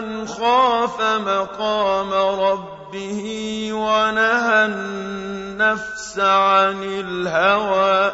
لمن خاف مقام ربه ونهى النفس عن الهوى